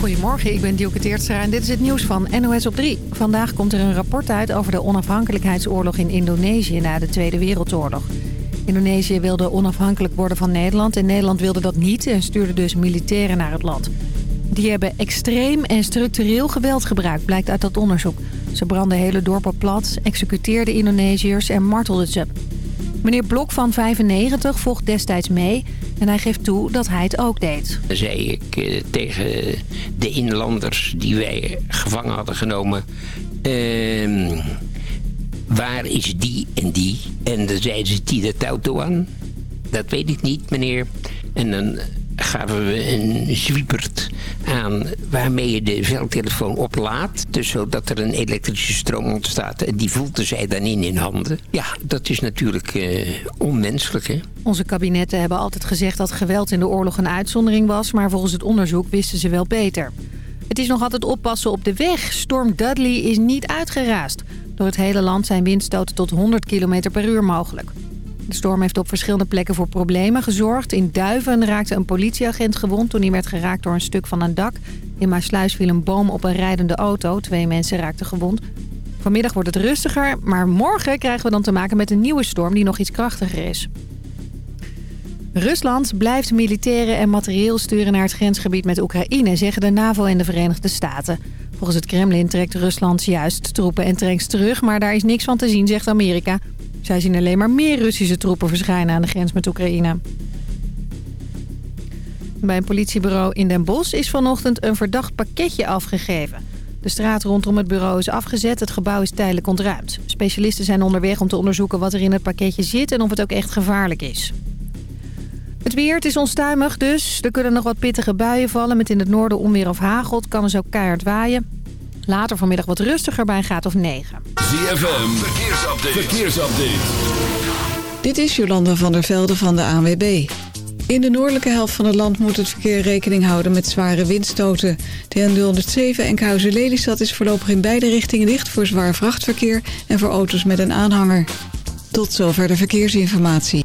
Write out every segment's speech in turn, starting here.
Goedemorgen, ik ben Dielke Teertstra en dit is het nieuws van NOS op 3. Vandaag komt er een rapport uit over de onafhankelijkheidsoorlog in Indonesië na de Tweede Wereldoorlog. Indonesië wilde onafhankelijk worden van Nederland en Nederland wilde dat niet en stuurde dus militairen naar het land. Die hebben extreem en structureel geweld gebruikt, blijkt uit dat onderzoek. Ze brandden hele dorpen plat, executeerden Indonesiërs en martelden ze. Meneer Blok van 95 vocht destijds mee en hij geeft toe dat hij het ook deed. Dan zei ik eh, tegen de inlanders die wij gevangen hadden genomen... ehm, waar is die en die? En dan zeiden ze Tida Tautoan. Dat weet ik niet, meneer. En dan gaven we een zwiepert aan waarmee je de veldtelefoon oplaadt. Dus zodat er een elektrische stroom ontstaat. En die voelden zij dan in in handen. Ja, dat is natuurlijk eh, onmenselijk, hè? Onze kabinetten hebben altijd gezegd dat geweld in de oorlog een uitzondering was... maar volgens het onderzoek wisten ze wel beter. Het is nog altijd oppassen op de weg. Storm Dudley is niet uitgeraasd. Door het hele land zijn windstoten tot 100 km per uur mogelijk. De storm heeft op verschillende plekken voor problemen gezorgd. In Duiven raakte een politieagent gewond toen hij werd geraakt door een stuk van een dak. In Maasluis viel een boom op een rijdende auto. Twee mensen raakten gewond. Vanmiddag wordt het rustiger, maar morgen krijgen we dan te maken met een nieuwe storm die nog iets krachtiger is. Rusland blijft militairen en materieel sturen naar het grensgebied met Oekraïne, zeggen de NAVO en de Verenigde Staten. Volgens het Kremlin trekt Rusland juist troepen en tanks terug, maar daar is niks van te zien, zegt Amerika. Zij zien alleen maar meer Russische troepen verschijnen aan de grens met Oekraïne. Bij een politiebureau in Den Bosch is vanochtend een verdacht pakketje afgegeven. De straat rondom het bureau is afgezet, het gebouw is tijdelijk ontruimd. Specialisten zijn onderweg om te onderzoeken wat er in het pakketje zit en of het ook echt gevaarlijk is. Het weer, is onstuimig dus. Er kunnen nog wat pittige buien vallen met in het noorden onweer of hagel. Het kan dus ook keihard waaien. Later vanmiddag wat rustiger bij een graad of 9. ZFM, verkeersupdate. verkeersupdate. Dit is Jolanda van der Velde van de ANWB. In de noordelijke helft van het land moet het verkeer rekening houden met zware windstoten. De N207 Enkhuizen-Lelystad is voorlopig in beide richtingen dicht voor zwaar vrachtverkeer en voor auto's met een aanhanger. Tot zover de verkeersinformatie.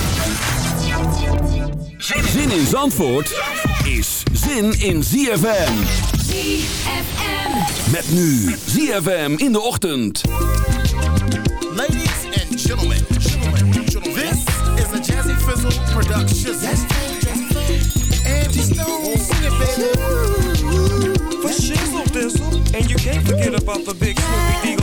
Zin in Zandvoort is zin in ZFM. ZFM. Met nu ZFM in de ochtend. Ladies and gentlemen, this is a Jazzy Fizzle production. Angie Stone, sing it, baby. For shizzle dizzle. And you can't forget about the big Snoopy Eagle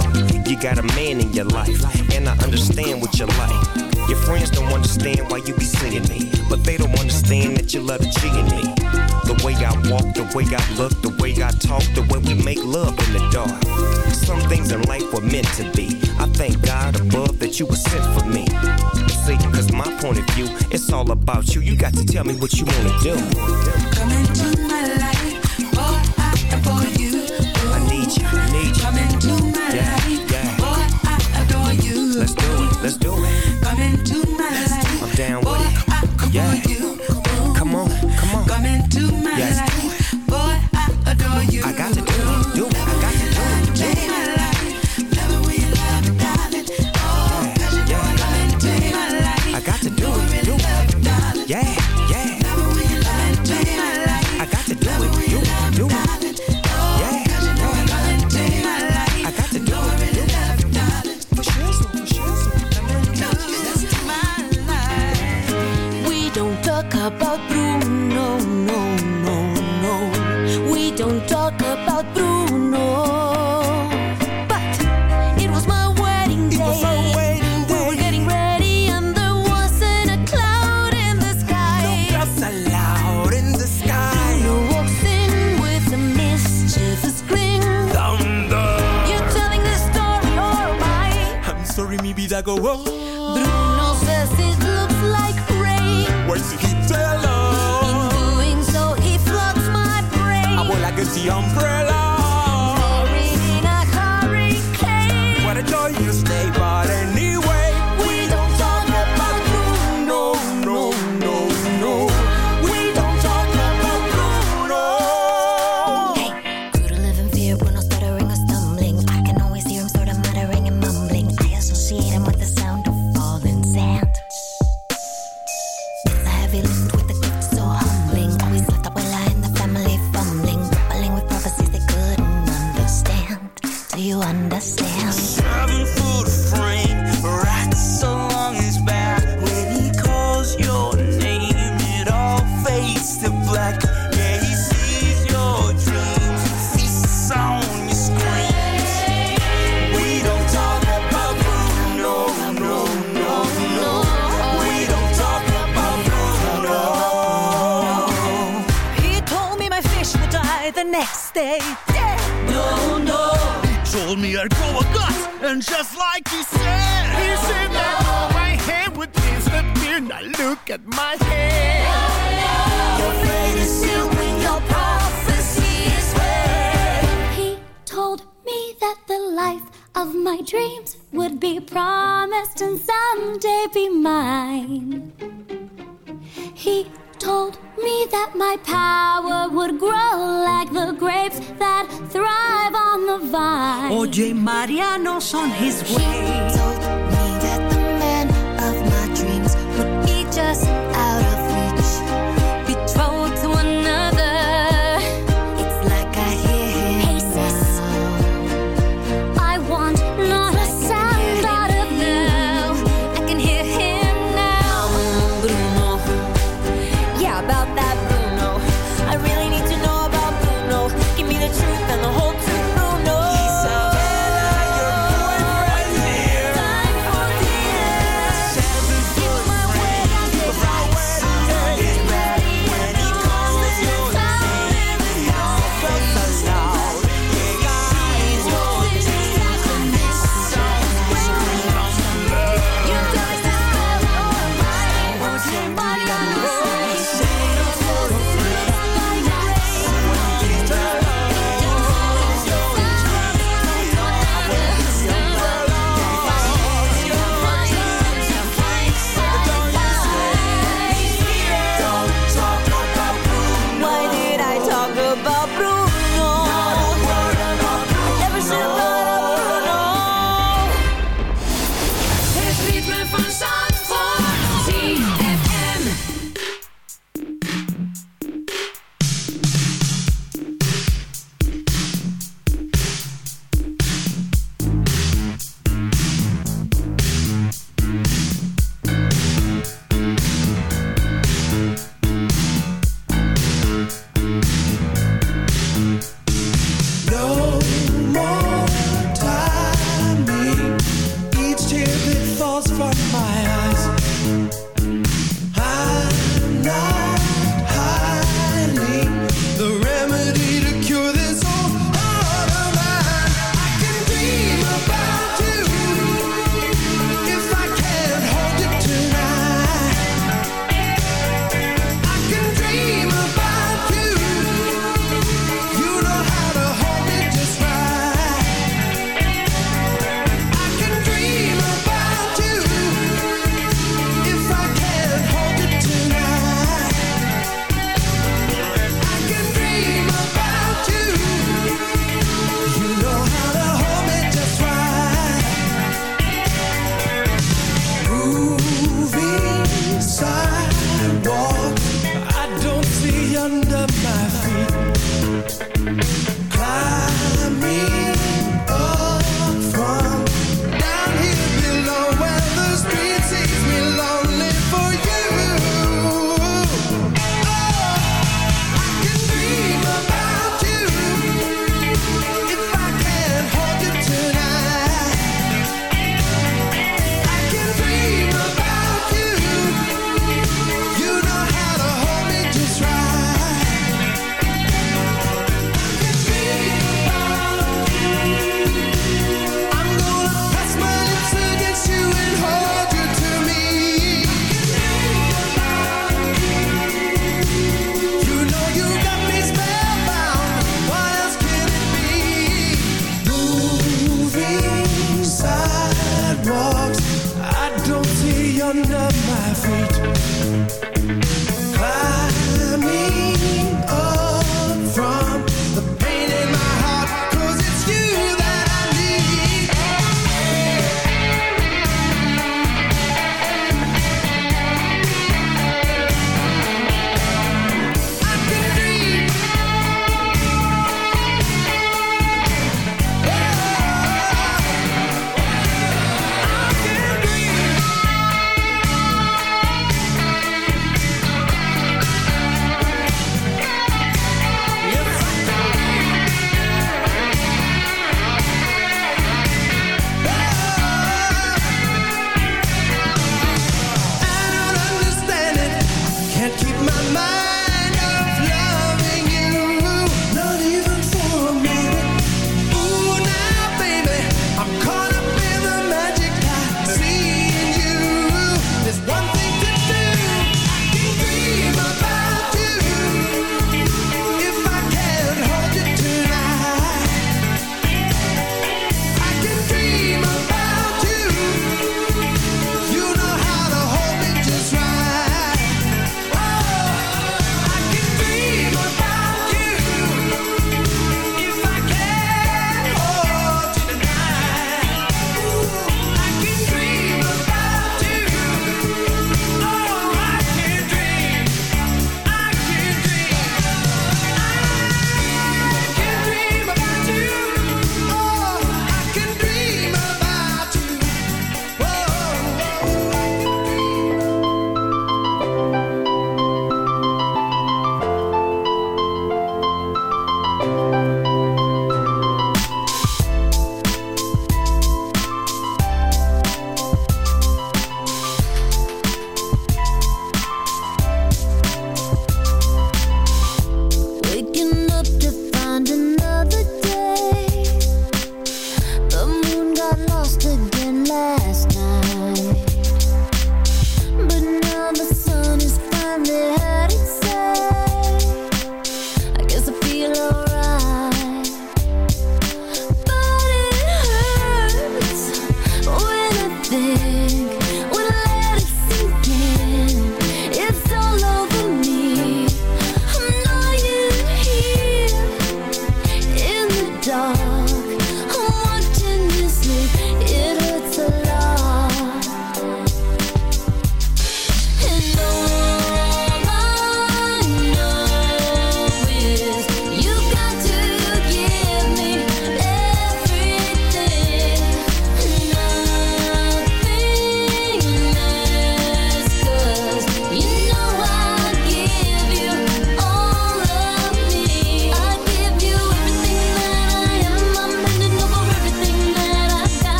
nigga. You got a man in your life, and I understand what you like. Your friends don't understand why you be singing me, but they don't understand that you love the G me. The way I walk, the way I look, the way I talk, the way we make love in the dark. Some things in life were meant to be. I thank God above that you were sent for me. See, cause my point of view, it's all about you. You got to tell me what you wanna do. Come into my life. Let's do it. Coming to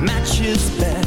matches best.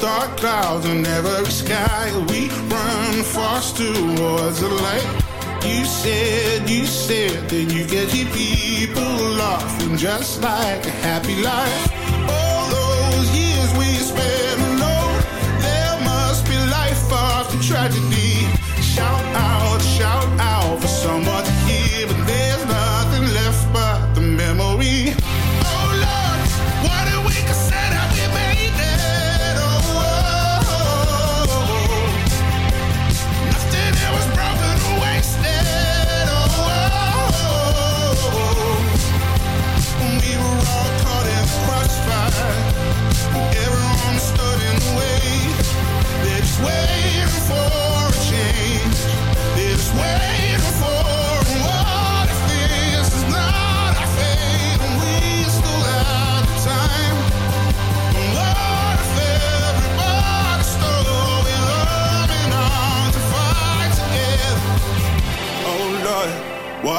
dark clouds in every sky. We run fast towards the light. You said, you said that you get your people lost and just like a happy life.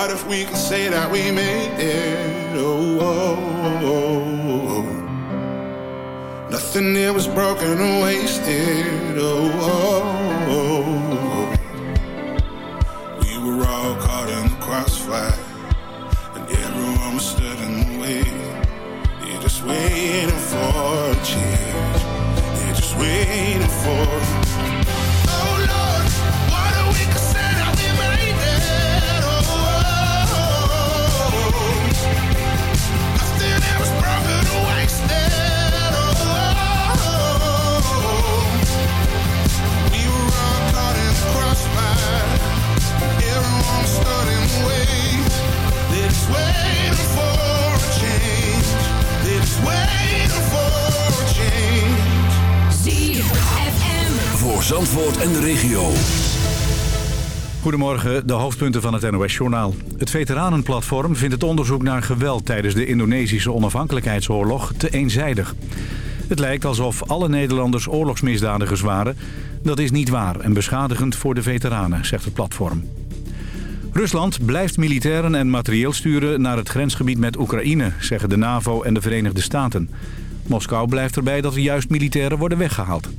What if we could say that we made it? Oh, oh, oh, oh. oh, oh. nothing here was broken or wasted. oh. oh en de regio. Goedemorgen, de hoofdpunten van het NOS-journaal. Het Veteranenplatform vindt het onderzoek naar geweld tijdens de Indonesische onafhankelijkheidsoorlog te eenzijdig. Het lijkt alsof alle Nederlanders oorlogsmisdadigers waren. Dat is niet waar en beschadigend voor de veteranen, zegt het platform. Rusland blijft militairen en materieel sturen naar het grensgebied met Oekraïne, zeggen de NAVO en de Verenigde Staten. Moskou blijft erbij dat er juist militairen worden weggehaald.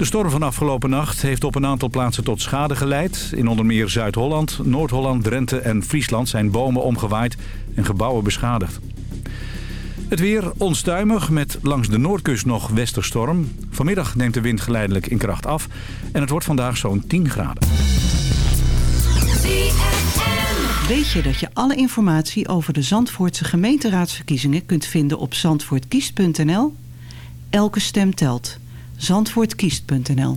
De storm van afgelopen nacht heeft op een aantal plaatsen tot schade geleid. In onder meer Zuid-Holland, Noord-Holland, Drenthe en Friesland zijn bomen omgewaaid en gebouwen beschadigd. Het weer onstuimig met langs de noordkust nog westerstorm. Vanmiddag neemt de wind geleidelijk in kracht af en het wordt vandaag zo'n 10 graden. Weet je dat je alle informatie over de Zandvoortse gemeenteraadsverkiezingen kunt vinden op zandvoortkiest.nl? Elke stem telt. Zandvoortkiest.nl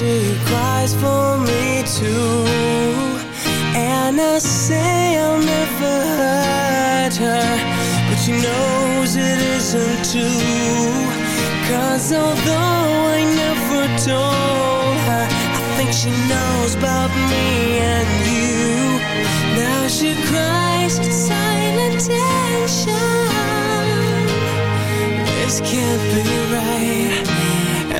she cries for me too. And I say I'll never hurt her But she knows it isn't true. Cause although I never told her I think she knows about me and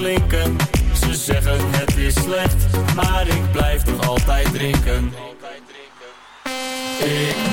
Ze zeggen het is slecht, maar ik blijf nog altijd drinken. Ik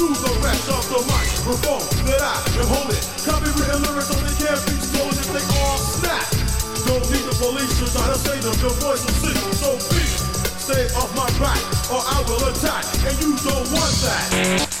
Do the rest of the microphone that I am holding. Copywritten lyrics only can be stolen if they all snap. Don't need the police to try to say them. Your voice will sing, so please stay off my back, or I will attack, and you don't want that.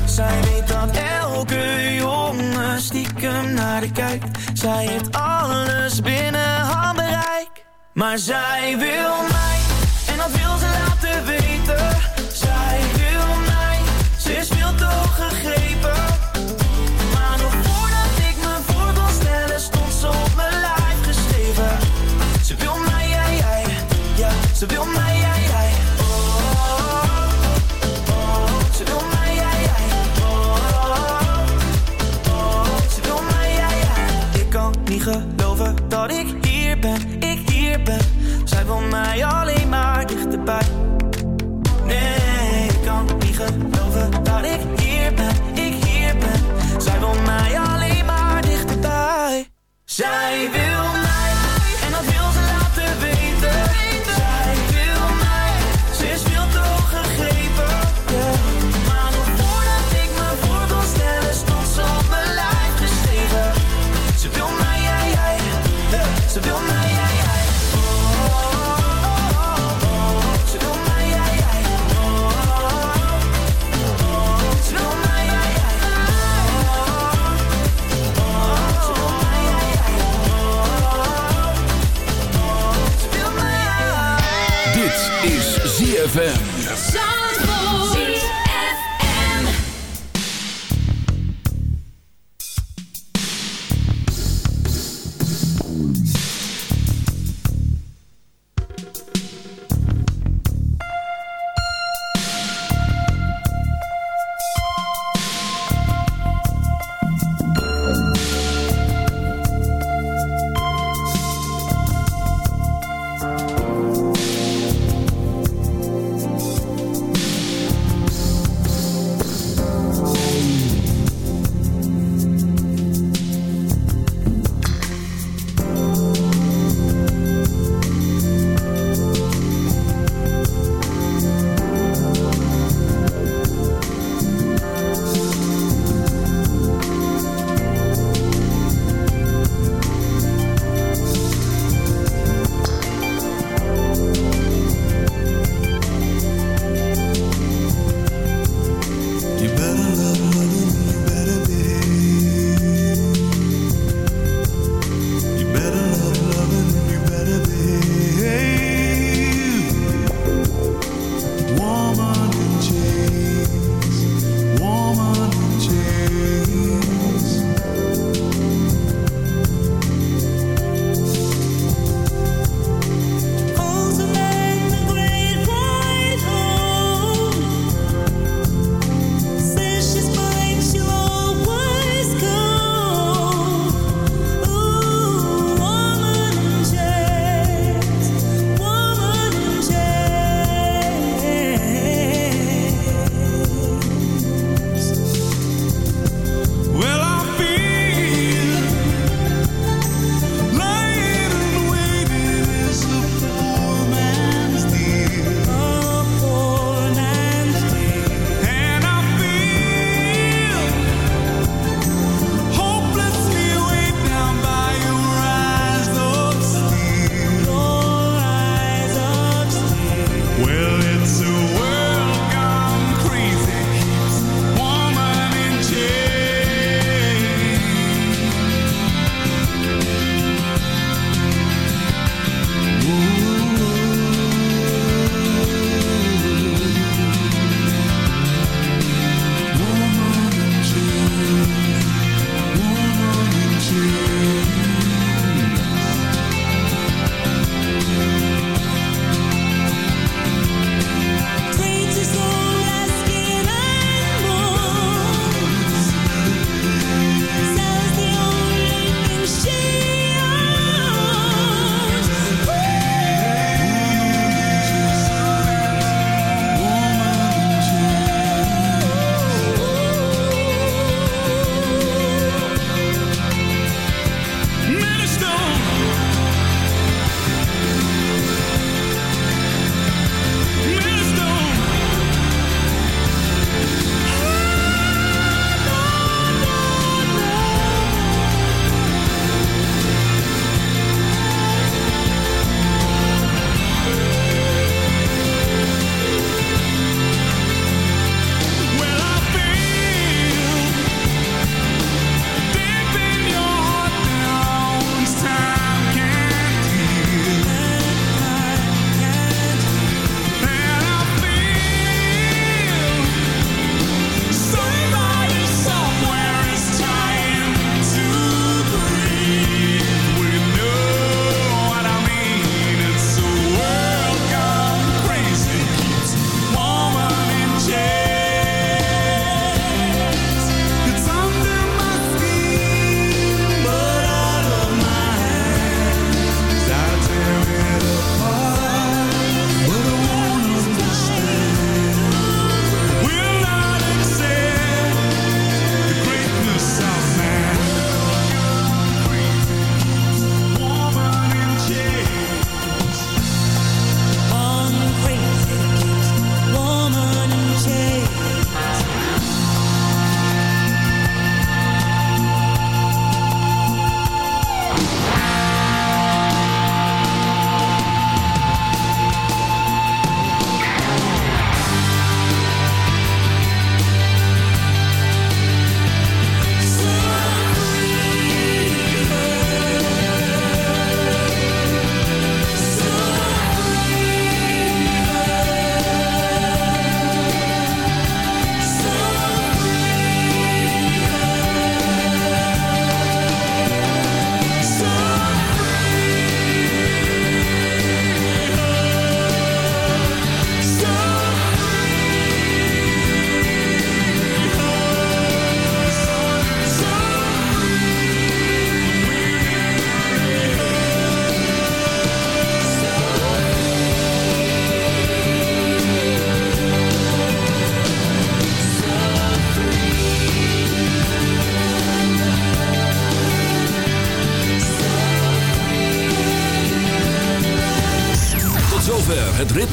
zij weet dat elke jongen stiekem naar de kijkt. Zij heeft alles binnen handbereik. Maar zij wil mij,